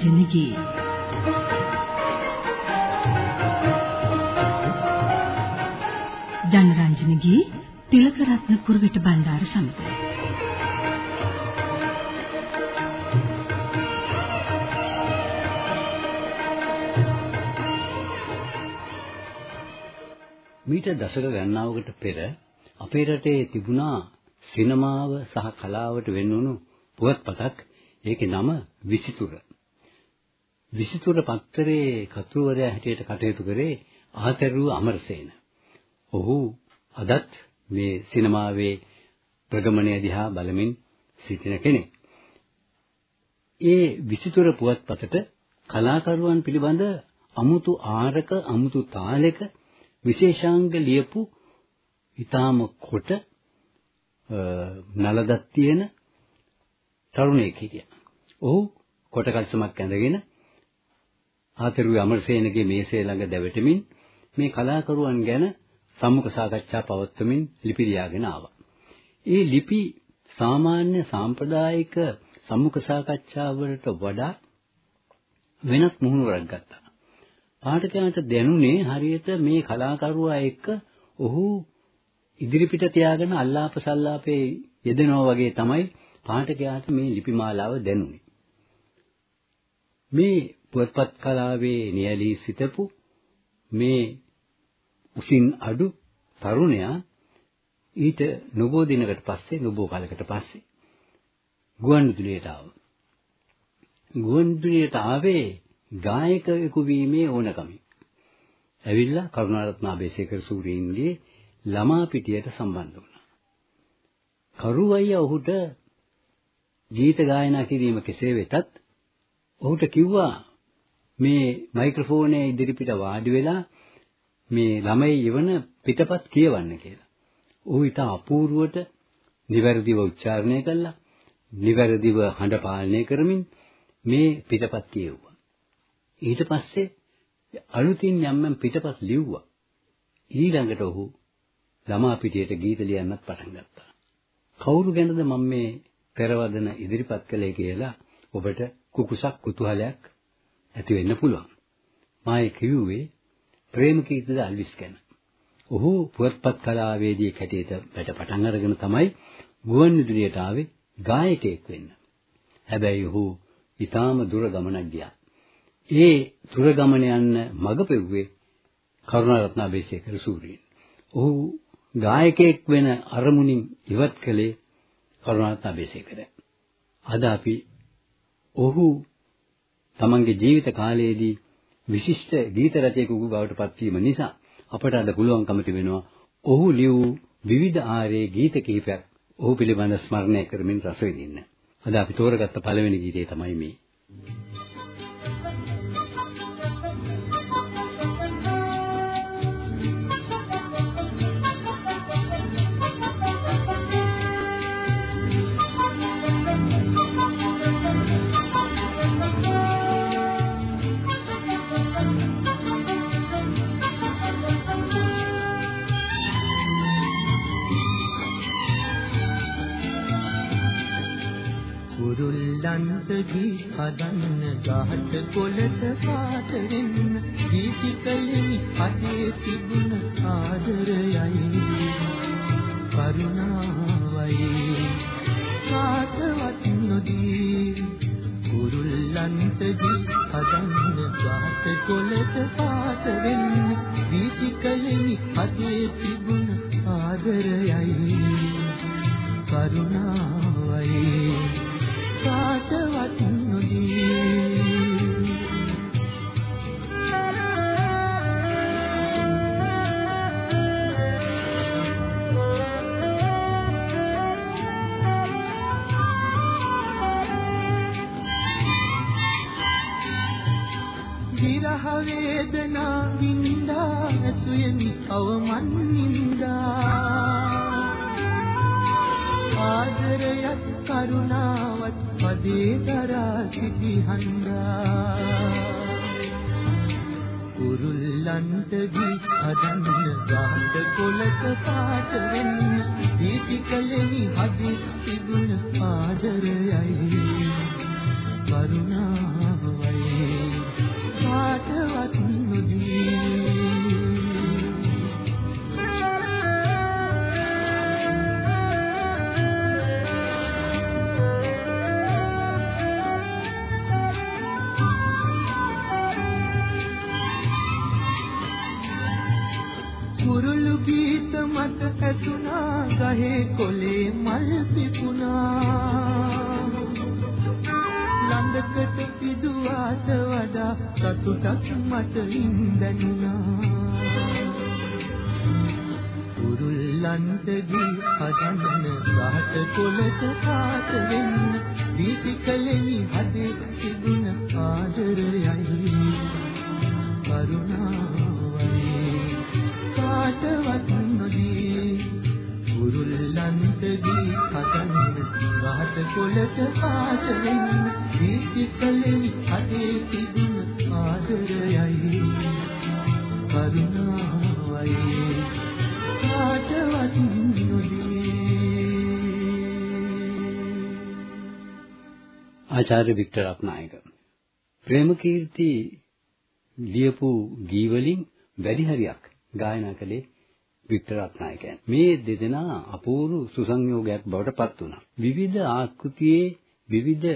ජනරංජනගේ ජනරංජනගේ තිලකරත්න කුරුවිට බණ්ඩාර සමඟ මීට දශක ගණනාවකට පෙර අපේ රටේ තිබුණා සිනමාව සහ කලාවට වෙන්වුණු පුවත්පතක්. ඒකේ නම විසිතුර. විසිතුර පත්තරේ කතුවරයා හැටියට කටයුතු කරේ ආතරුව අමරසේන. ඔහු අදත් මේ සිනමාවේ ප්‍රගමණය දිහා බලමින් සිටින කෙනෙක්. ඒ විසිතුර පුවත්පතට කලාකරුවන් පිළිබඳ අමුතු ආරක අමුතු තාලෙක විශේෂාංග ලියපු ඊටාම කොට නලදක් තියෙන තරුණයෙක් හිටියා. ඔහු කොට කල්සමක් ඇඳගෙන ආතරුවේ අමරසේනගේ මේසේ ළඟ දැවටමින් මේ කලාකරුවන් ගැන සම්මුඛ සාකච්ඡා පවත්වමින් ලිපි ලියාගෙන ආවා. ඒ ලිපි සාමාන්‍ය සාම්ප්‍රදායික සම්මුඛ සාකච්ඡා වලට වඩා වෙනත් මුහුණුවරක් ගත්තා. පාඨකයන්ට දැනුනේ හරියට මේ කලාකරුවා එක්ක ඔහු ඉදිරිපිට තියාගෙන අල්ලාප සල්ලාපේ යෙදෙනවා වගේ තමයි පාඨකයාට මේ ලිපි මාලාව දැනුනේ. මේ පුවත්පත් කලාවේ නියැලී සිටපු මේ උසින් අඩු තරුණයා ඊට නොබෝ දිනකට පස්සේ නොබෝ කාලයකට පස්සේ ගුවන්විදුලියට ආවා. ගුවන්විදුලියට ආවේ ගායකයෙකු වීමේ ඕනකමින්. ඇවිල්ලා කරුණාරත්න අබේසේකර සූරීන්ගේ ළමා පිටියට සම්බන්ධ වුණා. කරුවයියා ඔහුට ගීත ගායනා කිරීම කෙසේ වෙතත් ඔහුට කිව්වා මේ මයික්‍රොෆෝනයේ ඉදිරිපිට වාඩි වෙලා මේ ළමයි යවන පිටපත් කියවන්න කියලා. ඌ ඊට අපූර්වට නිවැරදිව උච්චාරණය කළා. නිවැරදිව හඬ පාලනය කරමින් මේ පිටපත් කියෙව්වා. ඊට පස්සේ අලුතින් යම්මන් පිටපත් ලිව්වා. ඊළඟට ඔහු ළමා පිටියට ගීත ලියන්නත් පටන් ගත්තා. කවුරු ගැනද මම මේ පෙරවදන ඉදිරිපත් කළේ කියලා ඔබට කුකුසක් කුතුහලයක් ඇති වෙන්න පුළුවන්. මා කිව්වේ ප්‍රේමකීර්තිද අල්විස් ගැන. ඔහු පුවත්පත් කලාවේදී කැටියට වැඩ පටන් අරගෙන තමයි ගුවන්විදුලියට ආවේ ගායකයෙක් වෙන්න. හැබැයි ඔහු ඊටාම දුර ගමනක් ගියා. ඒ දුර ගමන යන්න මඟ පෙව්වේ කරුණාරත්න අබේසේකර සූරීන්. ඔහු ගායකයෙක් වෙන අරමුණින් ඉවත් කළේ කරුණාරත්න අබේසේකර. අද අපි ඔහු තමන්ගේ ජීවිත කාලයේදී විශිෂ්ට ගීත රචකයෙකු බවට පත්වීම නිසා අපට අද පුළුවන්කම තිබෙනවා ඔහු ලියූ විවිධ ආරේ ගීත කිහිපයක් ඔහු පිළිබඳ ස්මරණය කරමින් රස විඳින්න. අද අපි තෝරගත්ත පළවෙනි ගීතය තමයි මේ. හදන්න ගහට කොළට පාට වෙන්න. දීපිකලෙමි අතේ තිබුණ ආදරයයි. කරුණාවයි කාටවත් නොදී. කුරුල්ලන්ට දී හදන්න ගහට කොළට පාට වෙන්න. දීපිකලෙමි අතේ තිබුණ ආදරයයි. සතුටක් මට ඉඳනුණා උරුල්ලන්ට දී හදන්න රහත කොලක පාට වෙන්න ආචාර්ය වික්ටර් රත්නායක ප්‍රේමකීර්ති ලියපු ගී වලින් වැඩි හරියක් ගායනා කළේ වික්ටර් රත්නායකයන්. මේ දෙදෙනා අපූර්ව සුසංයෝගයක් බවට පත් වුණා. විවිධ ආකෘතියේ විවිධ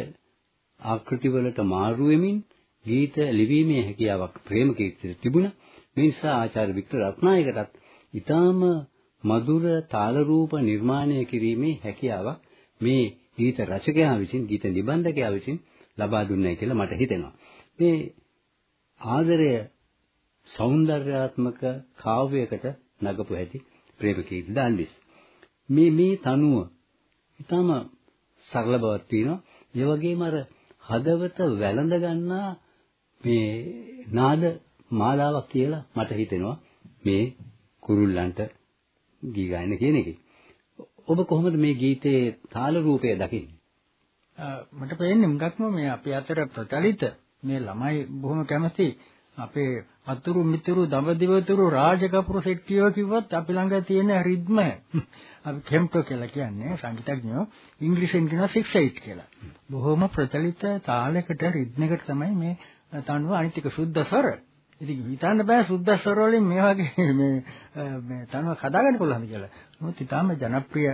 ආකෘති වලට මාරු වෙමින් ගීත ලිවීමේ හැකියාවක් ප්‍රේමකීර්තිට තිබුණා. මේ නිසා ආචාර්ය වික්ටර් රත්නායකටත් ඊටාම මధుර තාල රූප නිර්මාණය කිරීමේ හැකියාවක් මේ ගීත රචකයා විසින් ගීත නිබන්ධකයා විසින් ලබා දුන්නයි කියලා මට හිතෙනවා. මේ ආදරය సౌందర్యාත්මක කාව්‍යයකට නගපු හැටි ප්‍රේමකීර්ති දල්විස්. මේ මේ තනුව ඊටම සරල බවක් තියෙනවා. ඒ වගේම අර හදවත වැළඳ ගන්නා මේ නාද මාලාවක් කියලා මට හිතෙනවා මේ කුරුල්ලන්ට ගී ගන්න කියන එකේ. ඔබ කොහොමද මේ ගීතයේ තාල රූපය දකින්නේ? මට පේන්නේ මුගක්ම මේ අපේ අතර ප්‍රචලිත මේ ළමයි බොහොම කැමති අපේ අතුරු මිතුරු දඹදිවතුරු රාජකපුර සෙට්ටියෝ කිව්වත් අපි ළඟ තියෙන රිද්මය අපි කෙම්ටෝ කියලා කියන්නේ සංගීතඥයෝ ඉංග්‍රීසියෙන් කියනවා 6/8 කියලා. බොහොම ප්‍රචලිත තාලයකට රිද්මයකට තමයි මේ තනුව අනිත් එක සුද්ධ ස්වර. ඉතින් හිතන්න බෑ සුද්ධ ස්වර වලින් මේ වගේ මේ මේ තනුව හදාගන්න පුළුවන් කියලා. නමුත් ඊටාම ජනප්‍රිය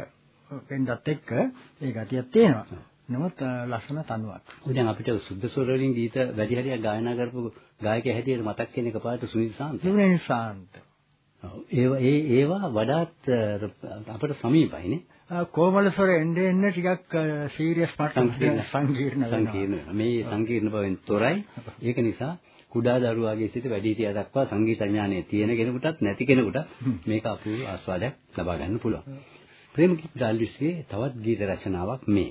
වෙන්නත් එක්ක ඒ ගතියක් තියෙනවා. නමුත් ලස්සන තනුවක්. දැන් අපිට සුද්ධ ස්වර වලින් ගීත වැඩි හරියක් ගායනා කරපු ගායකයා හැටියට මතක් වෙන එකපාරට සුනිල් සාන්ත. සුනිල් සාන්ත. ඒවා ඒ ඒවා වඩාත් අපට සමීපයිනේ. කොමල ස්වර එන්නේ එන්නේ ටිකක් සීරියස් මට සංකීර්ණ සංකීර්ණ මේ සංකීර්ණ බවෙන් තොරයි. ඒක නිසා කුඩා දරුවාගේ සිට වැඩිහිටියා දක්වා සංගීත ඥානය තියෙන කෙනෙකුටත් නැති කෙනෙකුට මේක අපූර්ව ආස්වාදයක් ලබා ගන්න පුළුවන්. ප්‍රේමකීර්ති ඩාල්විස්ගේ තවත් ගීත රචනාවක් මේ.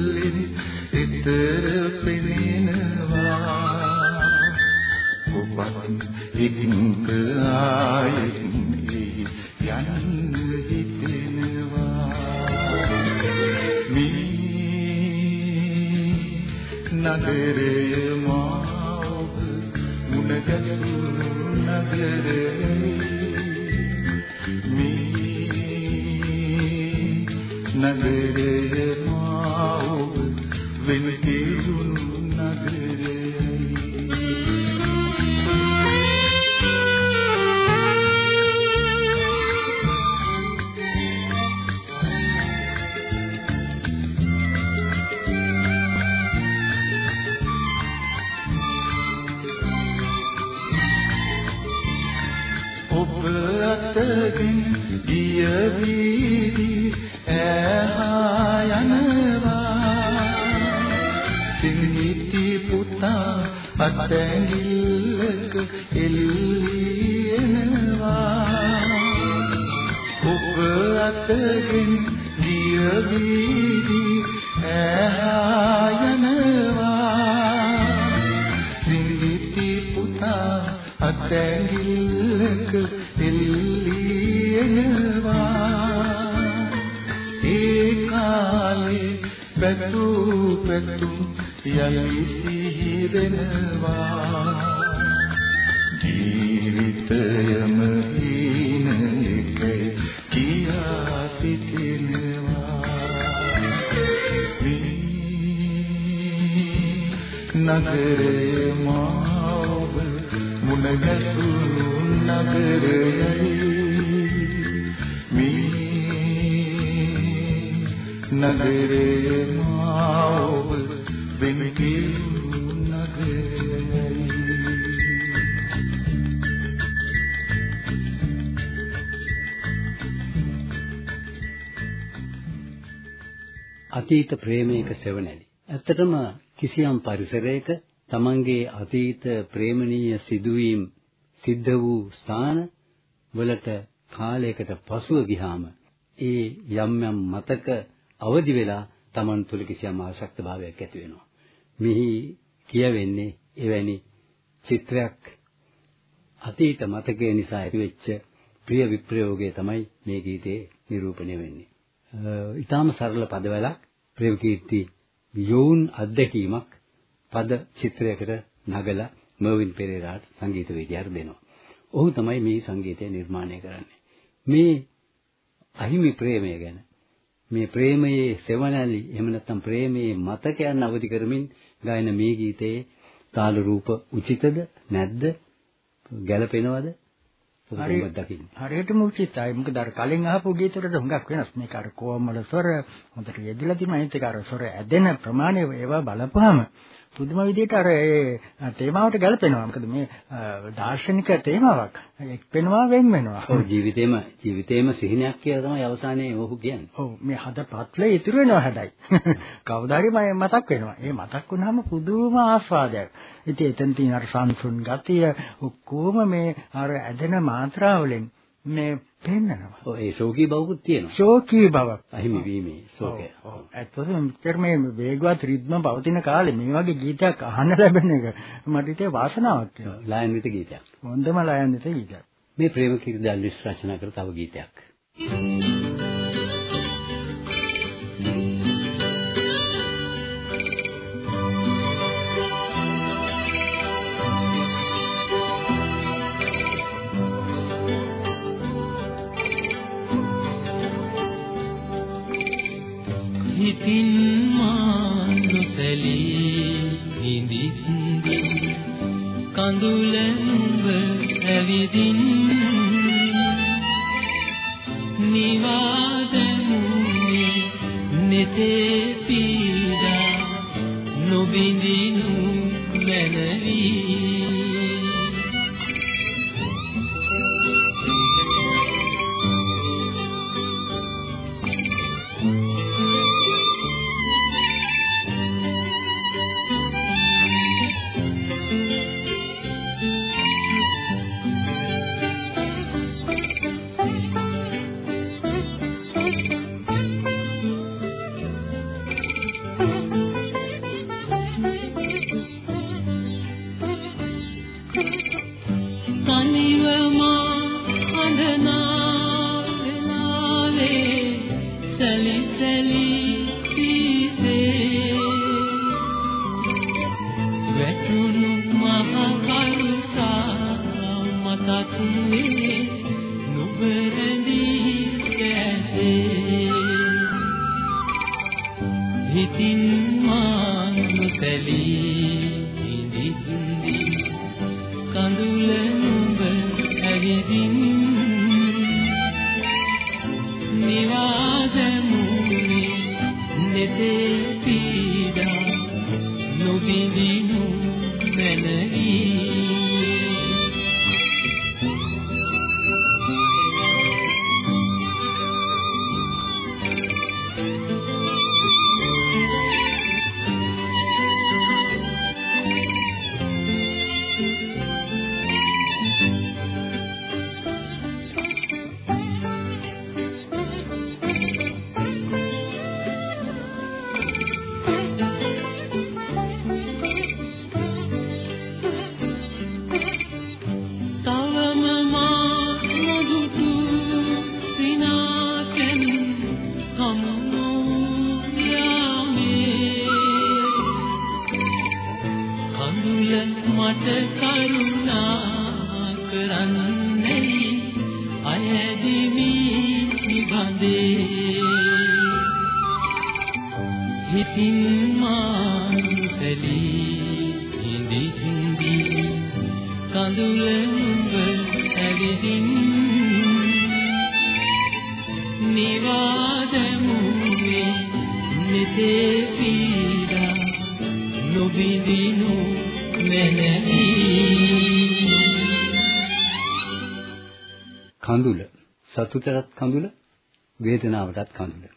නගරය මාව මුණගැසුණු නගරය නගරය අතැඟිල්ලක එල්ලියනවා ඒ කාලේ පැතු පැතු යලි සිහිරෙනවා. ජීවිතයම හීන එකයි කියා සිටිනවා. නගරේ නගරේ මාව වෙන කිරු නගරයයි අතීත ප්‍රේමයක සෙවණැලි. ඇත්තටම කිසියම් පරිසරයක තමන්ගේ අතීත ප්‍රේමණීය සිදුවීම් සිද්ධ වූ ස්ථාන වලට කාලයකට පසුව ගියාම ඒ යම් යම් මතක අවදි වෙලා තමන් තුළ කිසියම් ආශක්ත භාවයක් ඇති වෙනවා. මෙහි කියවෙන්නේ එවැනි චිත්‍රයක් අතීත මතකය නිසා ඇතිවෙච්ච ප්‍රිය විප්‍රයෝගය තමයි මේ ගීතේ නිරූපණය වෙන්නේ. ඊටාම සරල පදවලක් ප්‍රේමකීර්ති යෝන් අත්දැකීමක් පද චිත්‍රයකට නගලා මර්වින් පෙරේරාට සංගීත විද්‍යාවට දෙනවා. ඔහු තමයි මේ සංගීතය නිර්මාණය කරන්නේ. මේ අහිමි ප්‍රේමය ගැන මේ ප්‍රේමයේ සෙවණැලි එහෙම නැත්නම් ප්‍රේමයේ මතකයන් අවදි කරමින් ගායන මේ ගීතයේ තාල රූප උචිතද නැද්ද ගැළපෙනවද හරියටම උචිතයි. මොකද අර කලින් අහපු ගීත වලට හුඟක් වෙනස්. මේක අර කොමල ස්වර හොඳට යෙදিলা තියෙනවා. ඒත් ඒක අර ස්වර ඇදෙන ප්‍රමාණය ඒවා බලපුවාම පුදුම විදිහට අර ඒ තේමාවට ගැලපෙනවා. මොකද මේ දාර්ශනික තේමාවක්. එක්පෙනවා වෙන් වෙනවා. ඔව් ජීවිතේම ජීවිතේම සිහිනයක් කියලා තමයි අවසානයේ ඔහු කියන්නේ. ඔව් මේ හද පත්ලේ ඉතුරු වෙනවා හැබැයි. කවදාරි මම මතක් වෙනවා. ඒ මතක් වුණාම පුදුම ආස්වාදයක්. ඉතින් එතන තියෙන අර සංසුන් ගතිය ඔක්කොම මේ අර ඇදෙන මාත්‍රාවලින් මේ පෙන්නනවා. ඒ ශෝකී බවකුත් තියෙනවා. ශෝකී බවක්. අහිමි වීමේ ශෝකය. ඇත්තටම මෙච්චර මේ වේගවත් රිද්ම පවතින කාලේ මේ වගේ ගීතයක් අහන්න ලැබෙන එක මට හිතේ වාසනාවක් කියලා. ලයන්විත ගීතයක්. හොඳම ලයන්විත ගීතයක්. මේ ප්‍රේම කිරිදල්විස් රචනා කර තව ගීතයක්. හිතින් නොබිඳිනු මැනවී. නිබඳේ හිතින් මා සැලී හිඳි හිඳි කඳුලඹ ඇවිදින් නිවාදමුනේ මෙසේ පීඩා නොබිඳිනු මැනවි. කඳුල සතුටටත් කඳුල වේදනාවටත් කඳුල.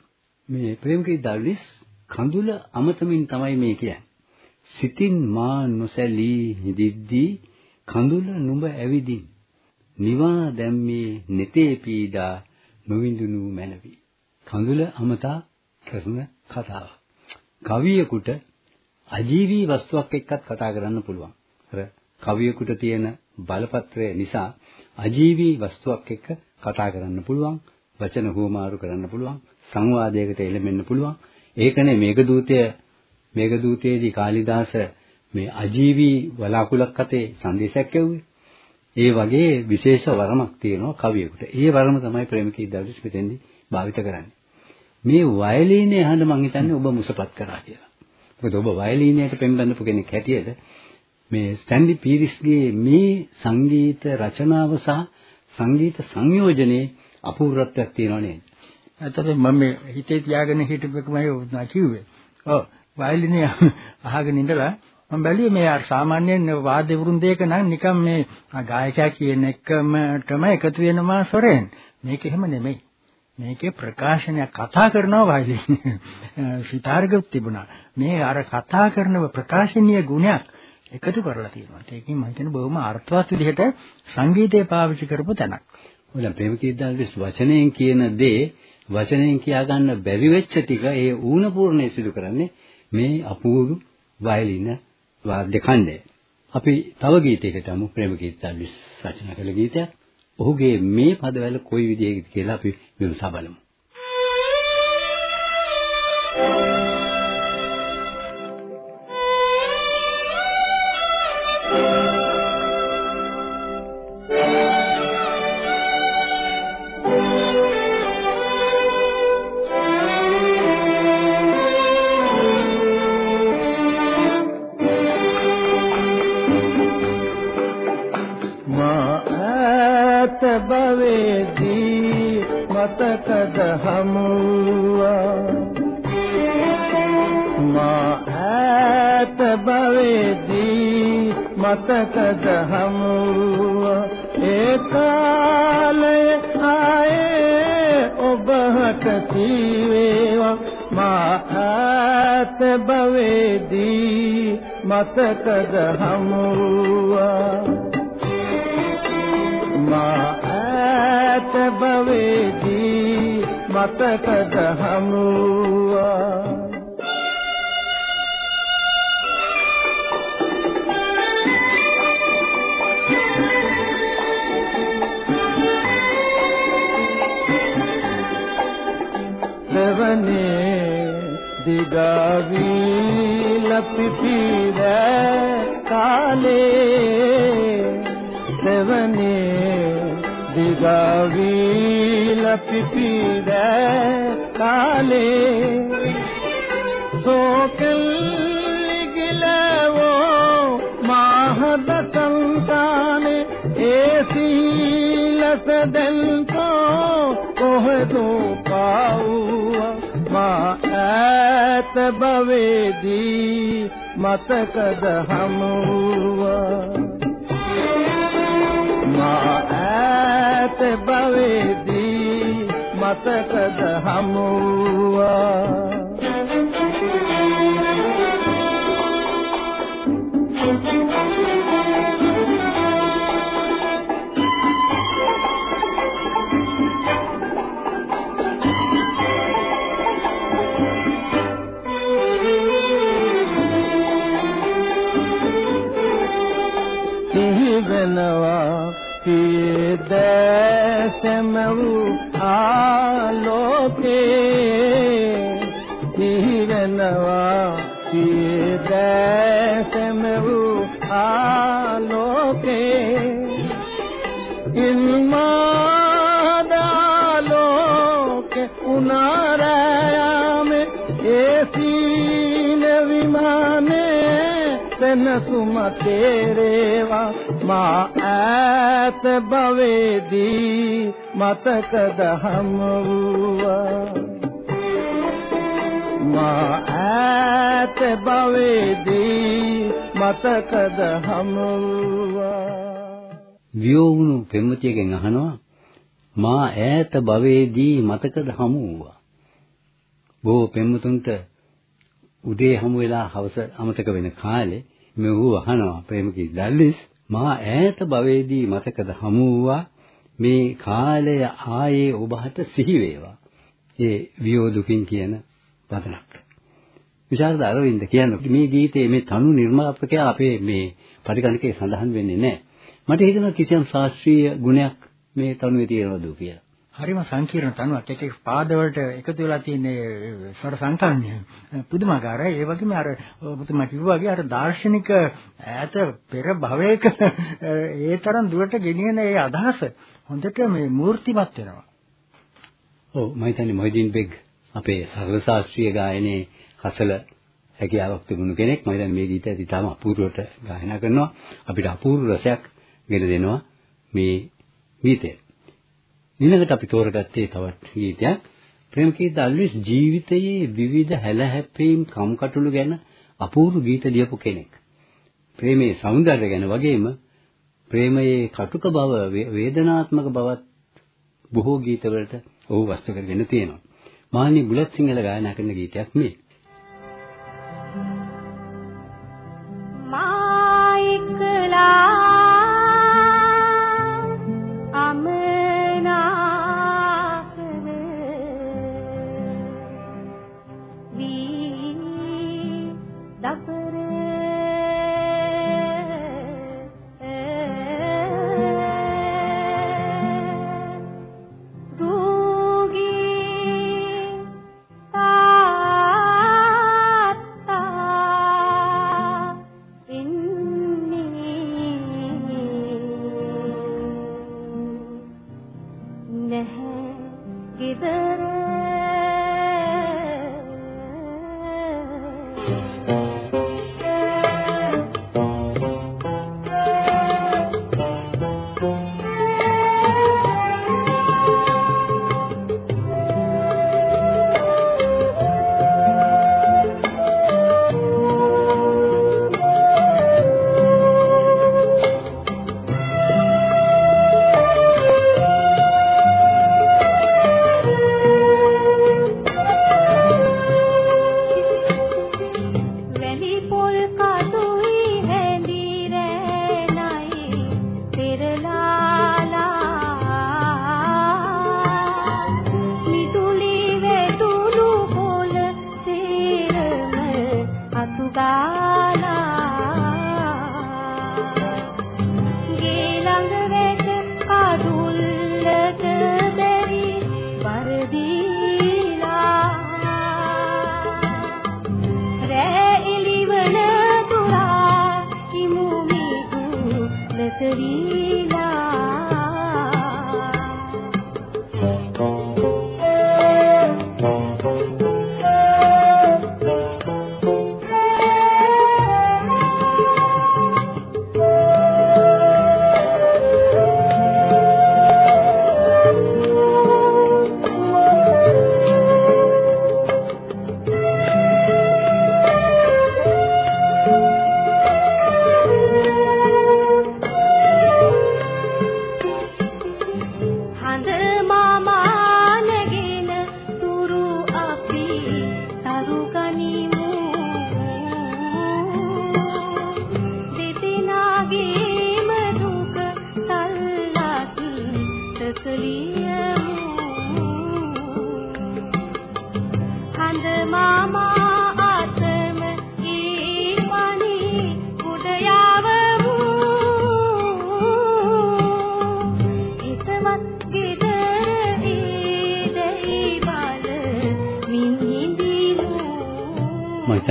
මේ ප්‍රේමකී දල්විස් කඳුල අමතමින් තමයි මේ කියන්නේ. සිතින් මා නොසැලී හිදිද්දී කඳුල නුඹ ඇවිදින් නිවා දැම්මේ නෙතේ පීඩා නොවිඳුණු මැනවි. කඳුල අමතා කරන කතාව. කවියෙකුට අජීවී වස්තුවක් එක්කත් කතා කරන්න පුළුවන්. අර කවියෙකුට තියෙන බලපත්‍රය නිසා අජීවී වස්තුවක් එක්ක කතා කරන්න පුළුවන්. වචන හුවමාරු කරන්න පුළුවන් සංවාදයකට එළඹෙන්න පුළුවන් ඒකනේ මේඝදූතය මේඝදූතයේදී කාලිදාස මේ අජීවී වලාකුලක් අතේ සංදේශයක් ඇව්වේ. ඒ වගේ විශේෂ වරමක් තියෙනවා කවියෙකුට. ඒ වරම තමයි ප්‍රේමකී දවස් මෙතෙන්දී භාවිත කරන්නේ. මේ වයලීනය අහන්න මං හිතන්නේ ඔබ මුසපත් කරා කියලා. මොකද ඔබ වයලීනයට පෙන්වන්නපු කෙනෙක් හැටියට මේ ස්ටැන්ලි පීරිස්ගේ මේ සංගීත රචනාව සහ සංගීත සංයෝජනයේ අපූර්වත්වයක් තියෙනව නේද? ඇත්තටම මම මේ හිතේ තියාගෙන හිටපු එකමයි උනා කිව්වේ. ඔව් වයලිනේ අහගෙන ඉඳලා මම බැලුවේ මේ අර සාමාන්‍යයෙන් වාද්‍ය වෘන්දයක නම් නිකන් මේ ගායකයා කියන එකම තමයි එකතු වෙනවා සොරෙන්. මේක එහෙම නෙමෙයි. මේකේ ප්‍රකාශනයක් කතා කරනවා වයලින්. සිතාරගත් තිබුණා. මේ අර කතා කරන ප්‍රකාශනීය ගුණයක් එකතු කරලා තියෙනවා. ඒකෙන් මම හිතන්නේ බොහොම අර්ථවත් විදිහට සංගීතය පාවිච්චි කරපු තැනක්. ඔය ප්‍රේමකීර්දාල්විස් වචනයෙන් කියන දේ වචනයෙන් කියා ගන්න බැරි වෙච්ච ටික ඒ ඌණ පූර්ණේ සිදු කරන්නේ මේ අපූර්ව වයලින වාද්‍ය ඛණ්ඩය. අපි තව ගීතයකට යමු ප්‍රේමකීර්දාල්විස් රචනා කළ ගීතයක්. ඔහුගේ මේ පදවල කොයි විදිහකද කියලා අපි විමසා බලමු. භවේදී මතකද හමුවා? මා ඈත භවේදී මතකද හමුවා? දෙවනේ දිගවි පිපිර කාලේ සෙවනේ දිගවිල පිපිර කාලේ සෝකල් ගිලවෝ මහද සංකානේ ඒ සීලස දැල්කෝ කොහෙතෝ පාවුවා මා ඈත භවේදී මතකද හමුවා මා ඈත භවේදී මතකද හමුවා දැසම වූ ආලෝකේ නිවෙනවා කී දැසම වූ ආලෝකේ. ඉල්මාදාලෝක උනාරාමේ ඒසීන විමානේ සෙනසුම තේරේවා. මා ඈත භවේදී මතකද හමුවා මා ඈත භවේදී මතකද හමුවා වියෝවුණු පෙම්වතියගෙන් අහනවා මා ඈත භවයේදී මතකද හමු වූවා. බොහෝ පෙම්වතුන්ට උදේ හමු වෙලා හවස අමතක වෙන කාලේ මෙහු අහනවා ප්‍රේමකී දල්විස් මා ඈත භවයේදී මතකද හමු වූවා මේ කාලය ආයේ ඔබට සිහි වේවා. ඒ වියෝ දුකින් කියන වදනක්. විශාරද අරවින්ද කියන්නේ මේ ගීතයේ මේ තනු නිර්මාපකයා අපේ මේ පරිගණකේ සඳහන් වෙන්නේ නැහැ. මට හිතෙනවා කිසියම් ශාස්ත්‍රීය ගුණයක් මේ තනුවේ තියෙනවද කියලා. හරිම සංකීර්ණ තනුවක් එක එක පාදවලට එකතු වෙලා තියෙන ස්වර සංකල්පය පුදුමාකාරයි ඒ වගේම අර ඔබතුමා කිව්වා වගේ අර දාර්ශනික ඈත පෙර භවයක ඒ තරම් දුරට ගෙනියන ඒ අදහස හොඳට මේ මූර්තිමත් වෙනවා. ඔව් මම හිතන්නේ මොහිදින් බෙග් අපේ සරල ශාස්ත්‍රීය ගායනයේ හසල හැකියාවක් තිබුණු කෙනෙක්. මම හිතන්නේ මේ ගීතය ඉතාම අපූර්වට ගායනා කරනවා. අපිට අපූර්ව රසයක් ගෙන දෙනවා මේ ගීතය. ඊළඟට අපි තෝරගත්තේ තවත් ගීතයක්. ප්‍රේමකීර්ති අල්විස් ජීවිතයේ විවිධ හැලහැප්පීම් කම්කටොළු ගැන අපූර්ව ගීත ලියපු කෙනෙක්. ප්‍රේමයේ సౌందර්ය ගැන වගේම ප්‍රේමයේ කටුක බව වේදනාත්මක බවත් බොහෝ ගීතවලට ඔහු වස්තු කරගෙන තියෙනවා. මානි බුලත් සිංහල ගායනා කරන ගීතයක් මේ. Jody.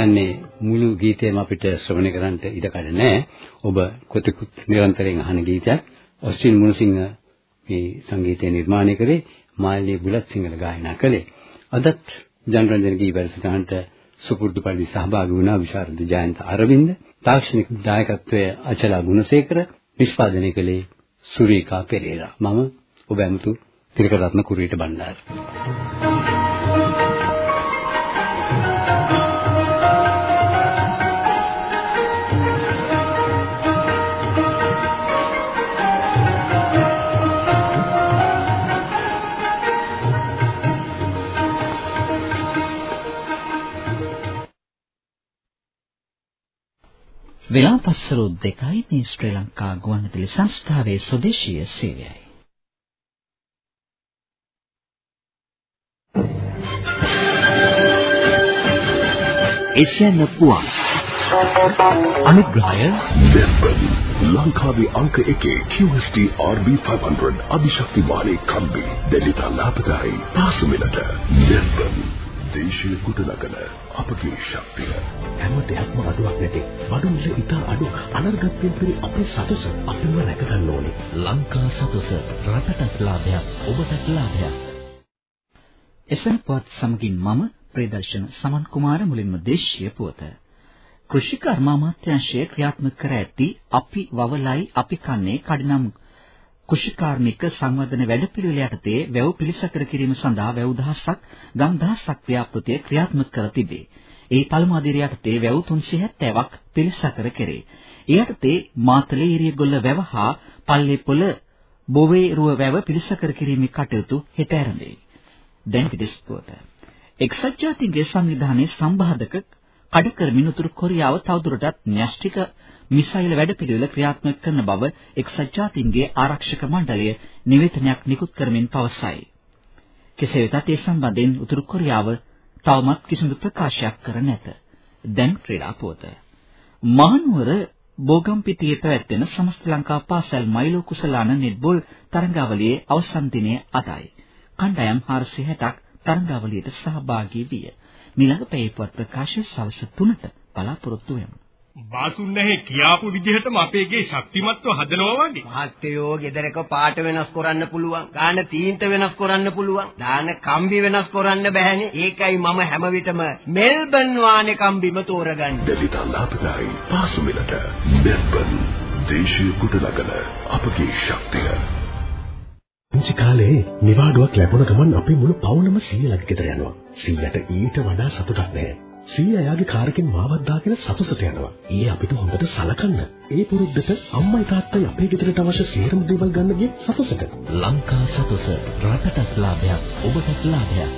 හිතන්නේ මුළු ගීතයම අපිට ශ්‍රවණය කරන්න ඉඩ කඩ නැහැ. ඔබ කොතෙකුත් නිරන්තරයෙන් අහන ගීතයක්. ඔස්ටින් මුණසිංහ මේ සංගීතය නිර්මාණය කරේ මාල්ලී බුලත් සිංහල ගායනා කළේ. අදත් ජනරන්ජන ගී වැඩසටහනට සුපුරුදු පරිදි සහභාගී වුණා විශාරද ජයන්ත අරවින්ද. තාක්ෂණික දායකත්වයේ අචලා ගුණසේකර නිෂ්පාදනය කළේ සුරීකා පෙරේරා. මම ඔබ ඇමතු තිලකරත්න කුරුවිට බණ්ඩාර. වෙලා පස්සරු දෙකයි මේ ශ්‍රී ලංකා ගුවන්විදුලි සංස්ථාවේ ස්වදේශීය සේවයයි. එෂියන් පුවන් අනුග්‍රහය මෙල්බන් ලංකාවේ අංක 1 QST RB500 අධිශක්තිමානී කම්බි. දෙලිතා ලාභදායි පාසුමිලට. මෙල්බන් දේශීය කුටලකන අපගේ ශක්තිය. හැම දෙයක්ම අඩුවක් නැති බඩු මිල ඉතා අඩු අනර්ගත්වයෙන් පිරි අපේ සතස අපිම රැක ගන්න ඕනේ. ලංකා සතස රටටත් ලාභයක් ඔබටත් ලාභයක්. එසන් පුවත් සමගින් මම ප්‍රදර්ශන සමන් කුමාර මුලින්ම දේශීය පුවත. කෘෂිකර්ම අමාත්‍යාංශයේ ක්‍රියාත්මක කර ඇති අපි වවලයි අපි කන්නේ කඩිනම් කුෂිකාර්මික සංවර්ධන වැඩපිළිවෙල යටතේ වැව් පිළිසකර කිරීම සඳහා වැව් දහසක් ගම් දහසක් ක්‍රියාපෘතිය ක්‍රියාත්මක කර තිබේ. ඒ පළමු අදිරිය යටතේ වැව් 370ක් පිළිසකර කෙරේ. ඒ යටතේ මාතලේ ඉරියගොල්ල වැව හා පල්ලේපොළ බොවේ රුව වැව පිළිසකර කිරීමේ කටයුතු හෙට ආරම්භයි. දැන් විදේශපුවට. එක්සත් ජාතීන්ගේ සංවිධානයේ සම්බාධක කඩකරමින් උතුරු කොරියාව තවදුරටත් න්‍යෂ්ටික මිසයිල් වැඩපිළිවෙල ක්‍රියාත්මක කරන බව එක්සත් ජාතීන්ගේ ආරක්ෂක මණ්ඩලය නිවේදනයක් නිකුත් කරමින් පවසයි. කෙසේ වෙතත් ඒ සම්බන්ධයෙන් උතුරු කොරියාව තවමත් කිසිදු ප්‍රකාශයක් කර නැත. දැන් ක්‍රීඩා පුවත. මහනුවර බෝගම්පිටියේ පැවැත්වෙන සමස්ත ලංකා පාසල් මයිලෝ කුසලාන නෙට්බෝල් තරඟාවලියේ අවසන් දිනය අදයි. කණ්ඩායම් 460ක් තරඟාවලියට සහභාගී විය. මිලඟ පැයපුවත් ප්‍රකාශ සවස් 3ට බලාපොරොත්තු වෙමු. බාසුන් නැහැ කියාපු විදිහටම අපේගේ ශක්තිමත්ව හදනවා වගේ. මහත්තයෝ ගෙදරක පාට වෙනස් කරන්න පුළුවන්. ගාන තීන්ත වෙනස් කරන්න පුළුවන්. දාන කම්බි වෙනස් කරන්න බෑනේ. ඒකයි මම හැම විටම මෙල්බන් වානේ කම්බිම තෝරගන්නේ. දෙලිතා ලාභදායි පාසුමිලට මෙල්බන් දේශීය කුටලකන අපගේ ශක්තිය පුංචි කාලේ නිවාඩුවක් ලැබුණ ගමන් අපේ මුළු පවුලම සීයාලගේ ගෙදර යනවා. සීයාට ඊට වඩා සතුටක් නැහැ. සීයා යාගේ කාරකින් මාවත් දාගෙන සතුටට යනවා. ඊයේ අපිට හොඳට සලකන්න. ඒ පුරුද්දට අම්මයි තාත්තයි අපේ ගෙදරට අවශ්‍ය සියලුම දේවල් ගන්න ගියේ සතුටට. ලංකා සතුස රටටත් ලාභයක් ඔබටත් ලාභයක්.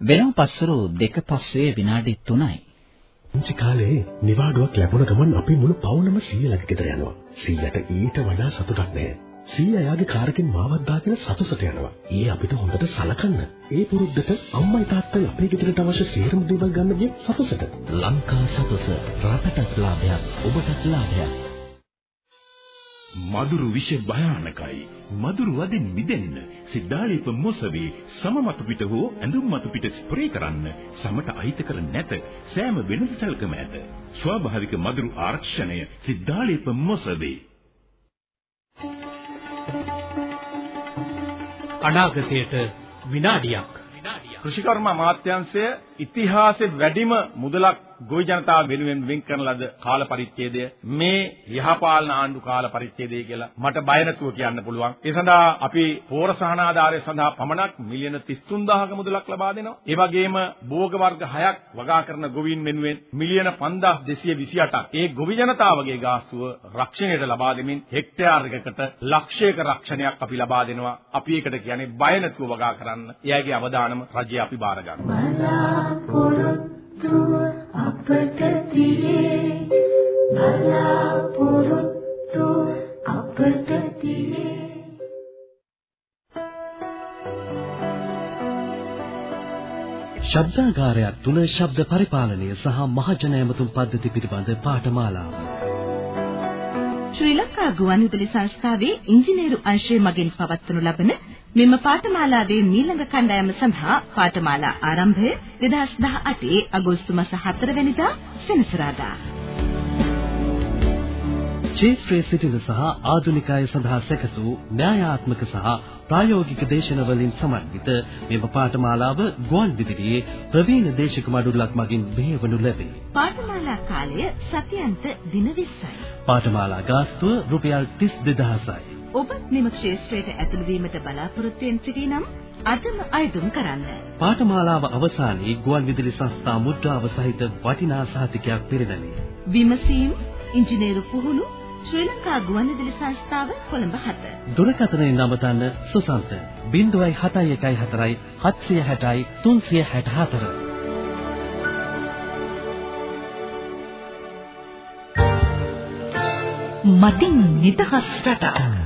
වෙනම පස්සරු දෙක පස්සේ විනාඩි 3යි. පුංචි කාලේ නිවාඩුවක් ලැබුණ ගමන් අපේ මුළු පවුලම සීයාලගේ ගෙදර යනවා. සීයාට ඊට වඩා සතුටක් නැහැ. සීයා යාගේ කාරකින් මාවත් දාගෙන සතුටට යනවා. ඊයේ අපිට හොඳට සලකන්න. ඒ පුරුද්දට අම්මයි තාත්තයි අපේ ගෙදරට අවශ්‍ය සියලුම දේවල් ගන්න ගියේ සතුටට. ලංකා සතුස රටටත් ලාභයක් ඔබටත් ලාභයක්. මදුරු විෂ භයානකයි. මදුරු වදින් මිදෙන්න සිද්ධාලේප මොසවේ සම මතු පිට හෝ ඇඳුම් මතු පිට ස්ප්‍රේ කරන්න සමට අහිත කර නැත. සෑම වෙනසකම ඇත. ස්වාභාවික මදුරු ආරක්ෂණය සිද්ධාලේප මොසවේ. අනාගතයට විනාඩියක් කෘෂිකර්ම අමාත්‍යාංශය ඉතිහාසයේ වැඩිම මුදලක් ගොවි ජනතාව වෙනුවෙන් වෙන් කරන ලද කාල පරිච්ඡේදය මේ යහපාලන ආණ්ඩු කාල පරිච්ඡේදය කියලා මට බය නැතුව කියන්න පුළුවන්. ඒ සඳහා අපි පෝර සහනාධාරය සඳහා පමණක් මිලියන 33000ක මුදලක් ලබා දෙනවා. ඒ වගේම භෝග වර්ග 6ක් වගා කරන ගොවීන් වෙනුවෙන් මිලියන 5228ක් ඒ ගොවි ජනතාවගේ ගාස්තුව රක්ෂණයට ලබා දෙමින් හෙක්ටයාර් එකකට ලක්ෂයක රක්ෂණයක් අපි ලබා දෙනවා. අපි ඒකට කියන්නේ බය නැතුව වගා කරන්න. එයාගේ අවදානම රජය අපි බාර ගන්නවා. බලාපොරොත්තු අපට තියේ බලාපොරොත්තු අපට තියේ ශබ්දාගාරයක් තුල ශබ්ද පරිපාලනය සහ මහජන ඇමතුම් පද්ධති පිළිබඳ පාඨමාලාව. ශ්‍රී ලංකා ගුවන්විදුලි සංස්ථාවේ ඉංජිනේරු අංශය මගින් පවත්වනු ලබන මෙම පාඨමාලාවේ මීළඟ කණ්ඩායම සඳහා පාඨමාලා ආරම්භය 2018 අගෝස්තු මාස 4 වෙනිදා සෙනසුරාදා. ක්ෂේත්‍රයේ සිටින සහ ආධුනික අය සඳහා සැකසූ න්‍යායාත්මක සහ ප්‍රායෝගික දේශනවලින් සමන්විත මෙම පාඨමාලාව ගුවන් විදුලියේ ප්‍රවීණ දේශක මඩුල්ලක් මගින් මෙහෙවනු ලැබේ. පාඨමාලා කාලය සතියන්ත දින 20යි. පාඨමාලා ගාස්තුව රුපියල් 32000යි. ඔබ මෙම ක්ෂේත්‍රයට ඇතුළු වීමට බලාපොරොත්තු වෙන සිටිනම් අදම අයදුම් කරන්න. පාඨමාලාව අවසානයේ ගුවන් විදුලි සංස්ථා මුද්‍රාව සහිත වටිනා සහතිකයක් පිරිනැමේ. විමසීම් ඉංජිනේරු පුහුණු ශ්‍රී ලංකා ගුවන්විදුලි සංස්ථාව කොළඹ 7. දුරකථනයෙන් නමතන්න සුසන්ත 0.714 760යි 364. මතින් නිදහස් රට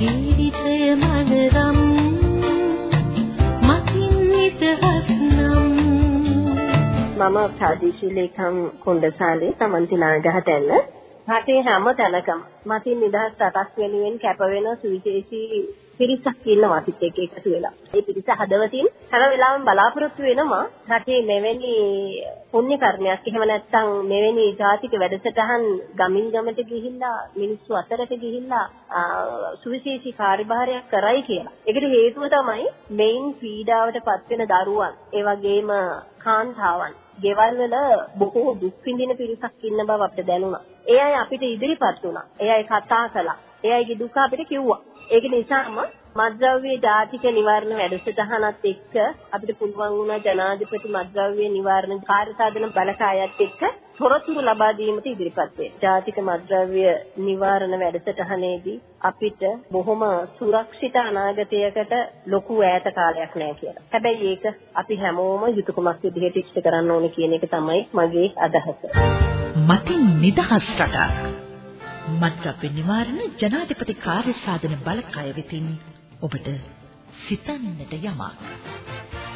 ජීවිතය මනරම් මතින් නිදහස් නම් මම ප්‍රාදේශීය ලේකම් කොණ්ඩසාලේ සමන්තිනාගහතැන්න රටේ හැම තැනකම මතින් නිදහස් රටක් වෙනුවෙන් කැප වෙන සුවිශේෂී පිරිසක් ඉන්නවා අපිත් එක්ක එකතු වෙලා. ඒ පිරිස හදවතින් හැම වෙලාවෙම බලාපොරොත්තු වෙනවා රටේ මෙවැනි පුණ්‍ය කර්මයක් එහෙම නැත්නම් මෙවැනි ජාතික වැඩසටහන් ගමින් ගමට ගිහිල්ලා මිනිස්සු අතරට ගිහිල්ලා සුවිශේෂී කාර්යභාරයක් කරයි කියලා. ඒකට හේතුව තමයි මෙයින් පීඩාවට පත් වෙන දරුවන්, ඒ වගේම කාන්තාවන් ගෙවල් වල බොහෝ දුක් විඳින පිරිසක් ඉන්න බව අපිට දැනුණා. ඒ අය අපිට ඉදිරිපත් වුණා. ඒ අය කතා කළා. ඒ අයගේ දුක අපිට කිව්වා. ඒක නිසාම මත්ද්‍රව්‍ය ජාතික නිවාරණ වැඩසටහනත් එක්ක අපිට පුළුවන් වුණා ජනාධිපති මත්ද්‍රව්‍ය නිවාරණ කාර්යසාධන බලකායත් එක්ක තොරතුරු ලබා දීමට ඉදිරිපත් වේ. ජාතික මත්ද්‍රව්‍ය නිවාරණ වැඩසටහනේදී අපිට බොහොම සුරක්ෂිත අනාගතයකට ලොකු ඈත කාලයක් නැහැ කියලා. හැබැයි ඒක අපි හැමෝම යුතුයකමක් විදිහට ඉෂ්ට කරන්න ඕනේ කියන එක තමයි මගේ අදහස. මතින් නිදහස් රටක් මත්ද්‍රව්‍ය නිවාරණ ජනාධිපති කාර්යසාධන බලකාය වෙතින් ඔබට සිතන්නට යමක්.